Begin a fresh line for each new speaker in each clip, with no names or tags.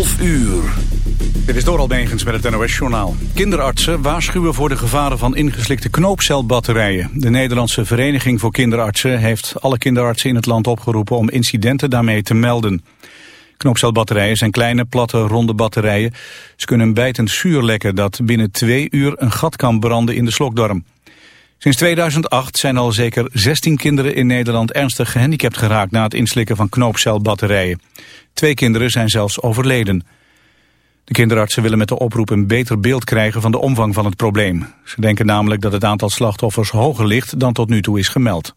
11 uur.
Dit is Doral Megens met het NOS-journaal. Kinderartsen waarschuwen voor de gevaren van ingeslikte knoopcelbatterijen. De Nederlandse Vereniging voor Kinderartsen heeft alle kinderartsen in het land opgeroepen om incidenten daarmee te melden. Knoopcelbatterijen zijn kleine, platte, ronde batterijen. Ze kunnen bijtend zuur lekken dat binnen twee uur een gat kan branden in de slokdarm. Sinds 2008 zijn al zeker 16 kinderen in Nederland ernstig gehandicapt geraakt na het inslikken van knoopcelbatterijen. Twee kinderen zijn zelfs overleden. De kinderartsen willen met de oproep een beter beeld krijgen van de omvang van het probleem. Ze denken namelijk dat het aantal slachtoffers hoger ligt dan tot nu toe is gemeld.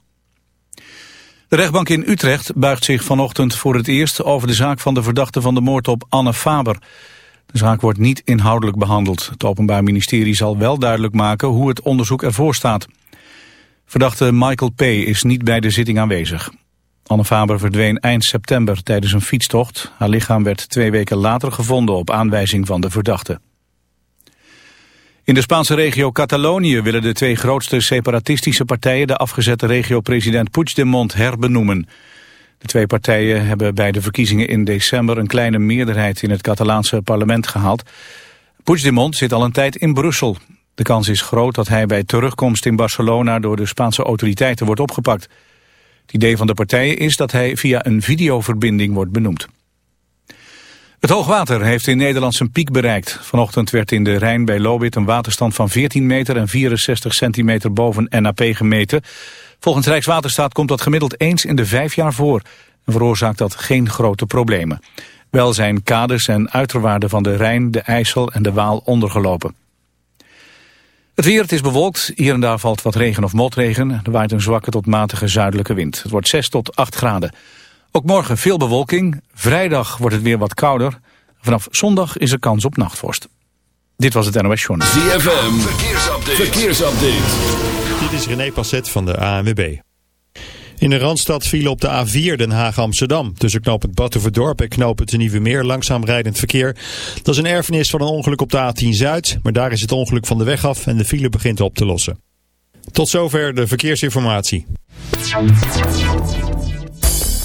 De rechtbank in Utrecht buigt zich vanochtend voor het eerst over de zaak van de verdachte van de moord op Anne Faber. De zaak wordt niet inhoudelijk behandeld. Het Openbaar Ministerie zal wel duidelijk maken hoe het onderzoek ervoor staat. Verdachte Michael P. is niet bij de zitting aanwezig. Anne Faber verdween eind september tijdens een fietstocht. Haar lichaam werd twee weken later gevonden op aanwijzing van de verdachte. In de Spaanse regio Catalonië willen de twee grootste separatistische partijen de afgezette regio-president Puigdemont herbenoemen. De twee partijen hebben bij de verkiezingen in december een kleine meerderheid in het Catalaanse parlement gehaald. Puigdemont zit al een tijd in Brussel. De kans is groot dat hij bij terugkomst in Barcelona door de Spaanse autoriteiten wordt opgepakt. Het idee van de partijen is dat hij via een videoverbinding wordt benoemd. Het hoogwater heeft in Nederland zijn piek bereikt. Vanochtend werd in de Rijn bij Lobit een waterstand van 14 meter en 64 centimeter boven NAP gemeten. Volgens Rijkswaterstaat komt dat gemiddeld eens in de vijf jaar voor en veroorzaakt dat geen grote problemen. Wel zijn kades en uiterwaarden van de Rijn, de IJssel en de Waal ondergelopen. Het weer, is bewolkt. Hier en daar valt wat regen of motregen. Er waait een zwakke tot matige zuidelijke wind. Het wordt 6 tot 8 graden. Ook morgen veel bewolking. Vrijdag wordt het weer wat kouder. Vanaf zondag is er kans op nachtvorst. Dit was het NOS Journal.
ZFM, verkeersupdate. verkeersupdate.
Dit is René Passet van de ANWB. In de Randstad vielen op de A4 Den Haag-Amsterdam. Tussen knooppunt Batuverdorp en knooppunt de Nieuwe Meer langzaam rijdend verkeer. Dat is een erfenis van een ongeluk op de A10 Zuid. Maar daar is het ongeluk van de weg af en de file begint op te lossen. Tot zover de verkeersinformatie.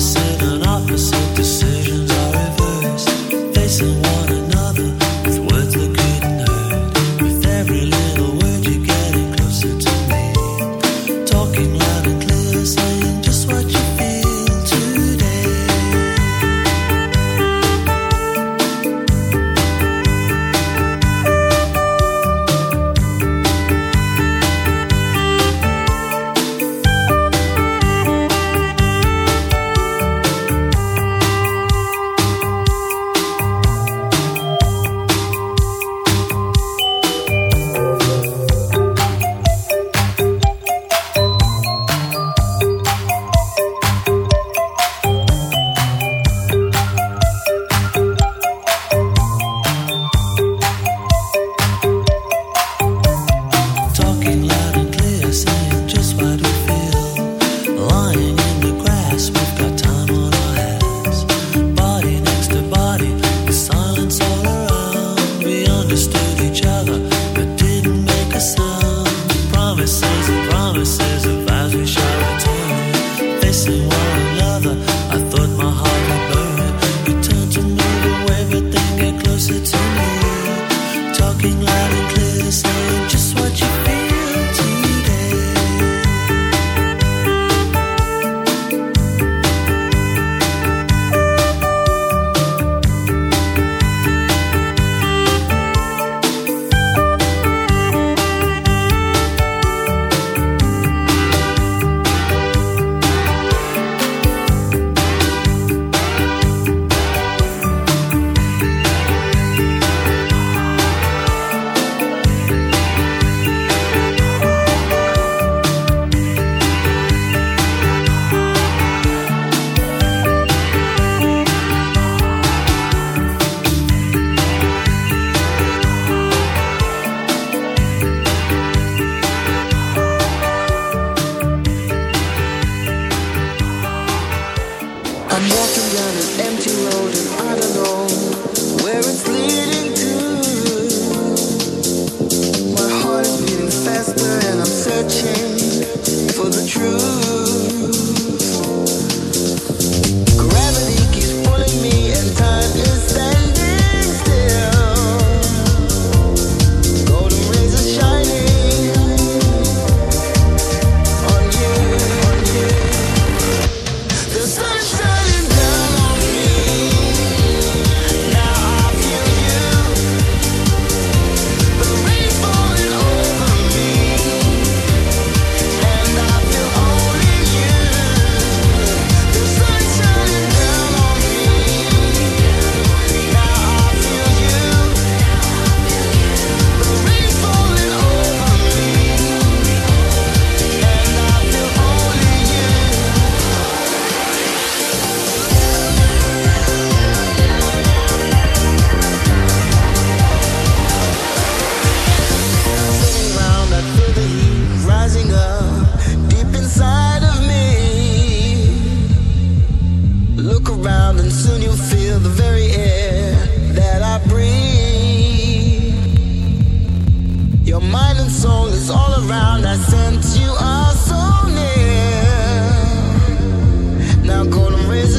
See.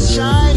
Shine.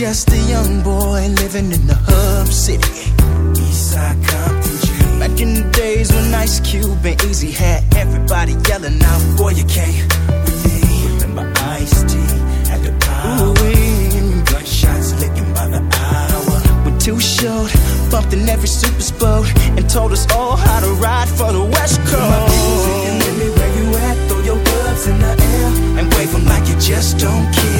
Just a young boy living in the hub city.
Eastside Compton G.
Back in the days when Ice Cube and Easy had everybody yelling out, Boy, you can't with me.
Remember Ice T at the power. Gunshots licking by the hour.
When Too Short bumped in every super boat and told us all how to ride for the West Coast.
Baby, where you at? Throw your gloves in the air.
And wave 'em like you just don't care.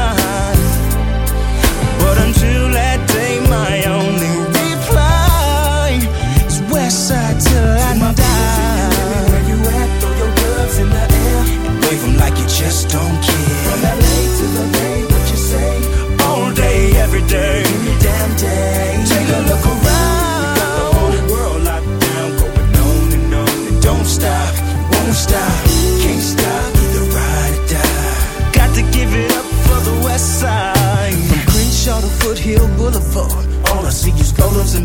Just don't care. From.
LA to the Bay, what you say?
All day, every day.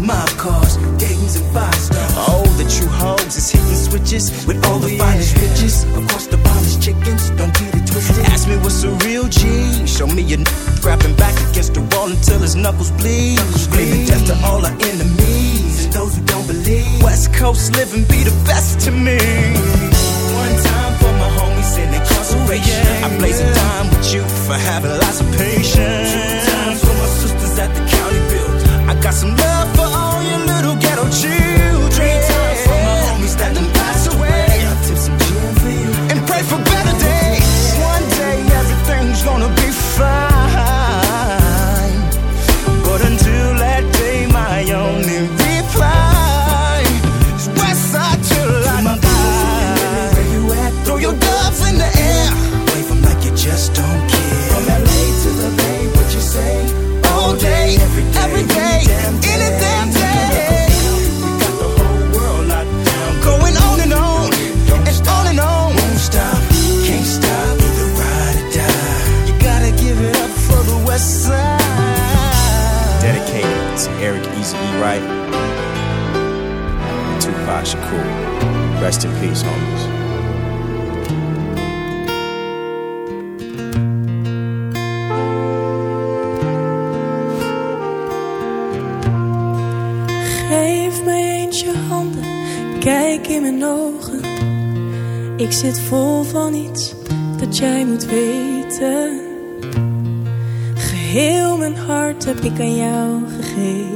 Mob cars, Dayton's and five stars. All the true hoes is hitting switches with all the finest bitches. Across the finest chickens, don't get it twisted. Ask me what's a real G. Show me a n- grabbing back against the wall until his knuckles bleed. Screaming death to all our enemies and those who don't believe. West Coast living be the best to me. One time for my homies in incarceration. Oh, I blaze a dime with you for having lots of patience.
Two Times for my sisters at the county building.
I got some love for
right? Tupac Shakur. Rest in peace, homies.
Geef mij eens je handen, kijk in mijn ogen. Ik zit vol van iets dat jij moet weten. Geheel mijn hart heb ik aan jou gegeven.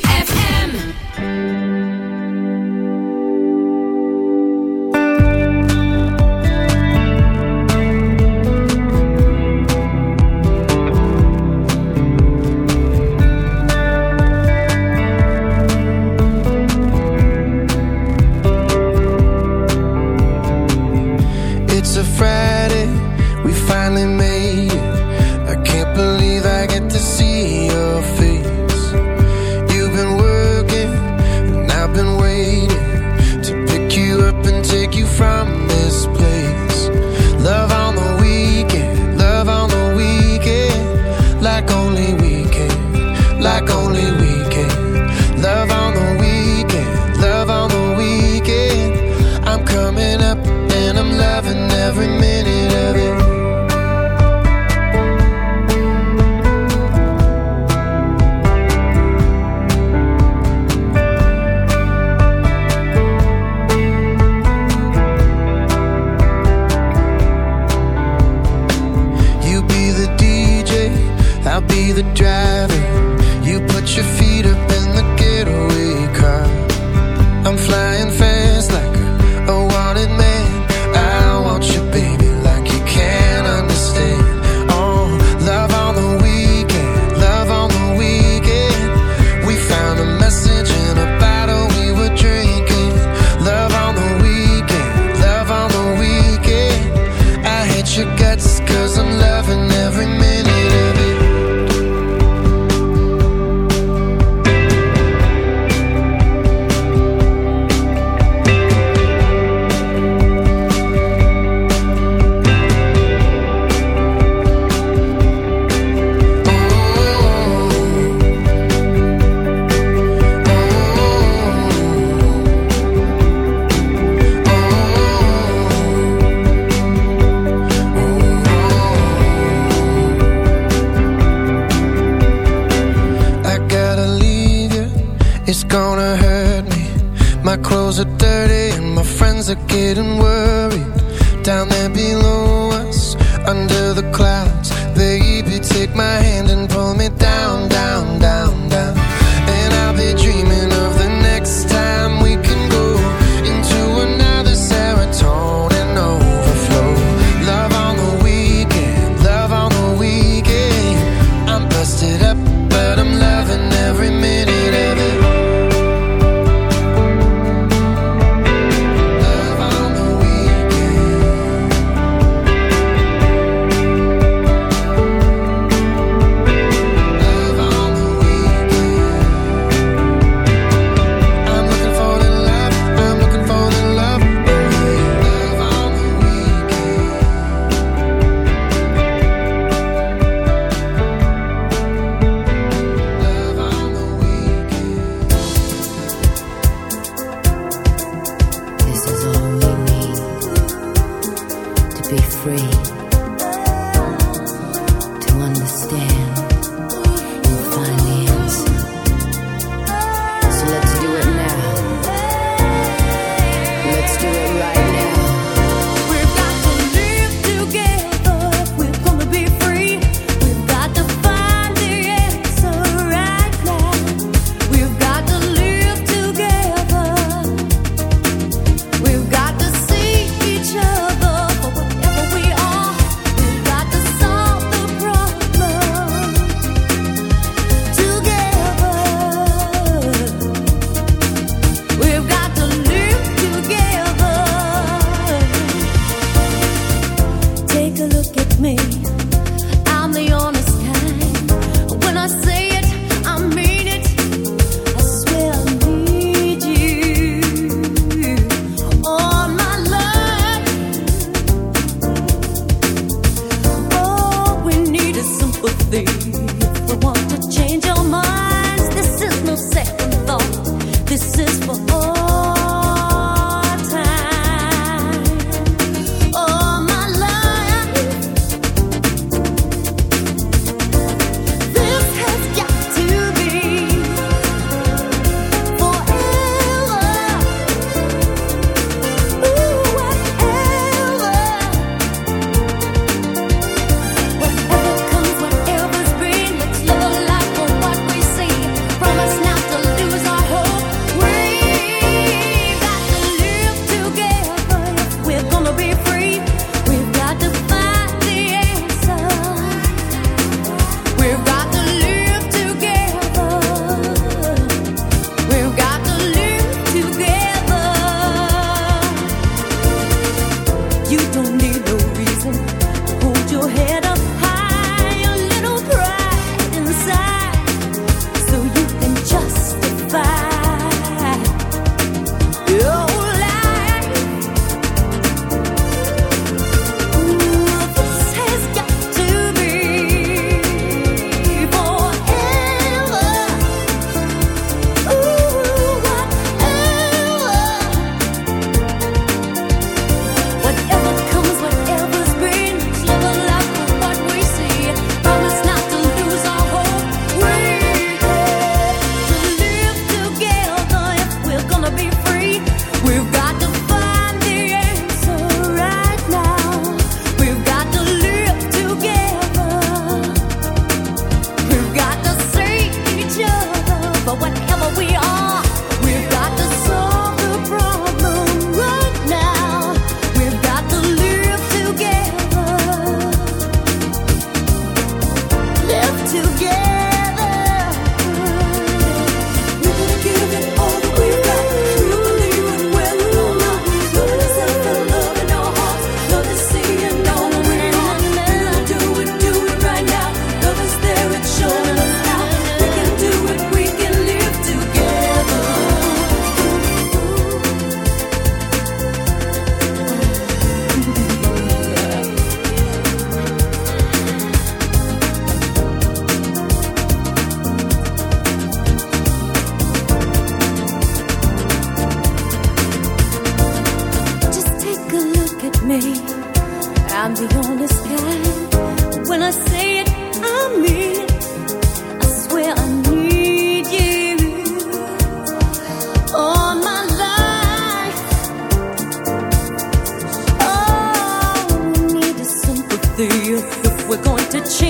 getting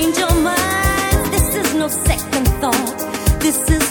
change your mind. This is no second thought. This is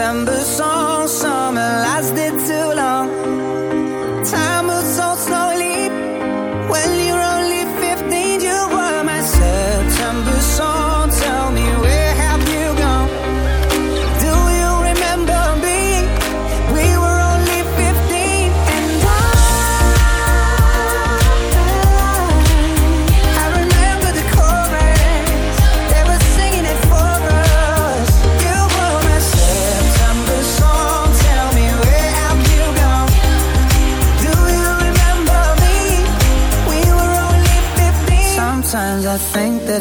September song,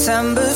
September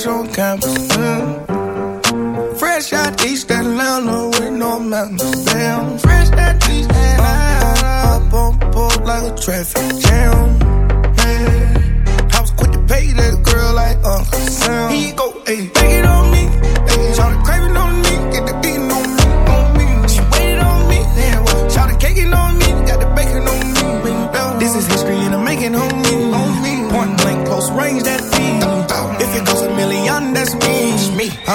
cash on campus. Fresh out East Atlanta with no mountains.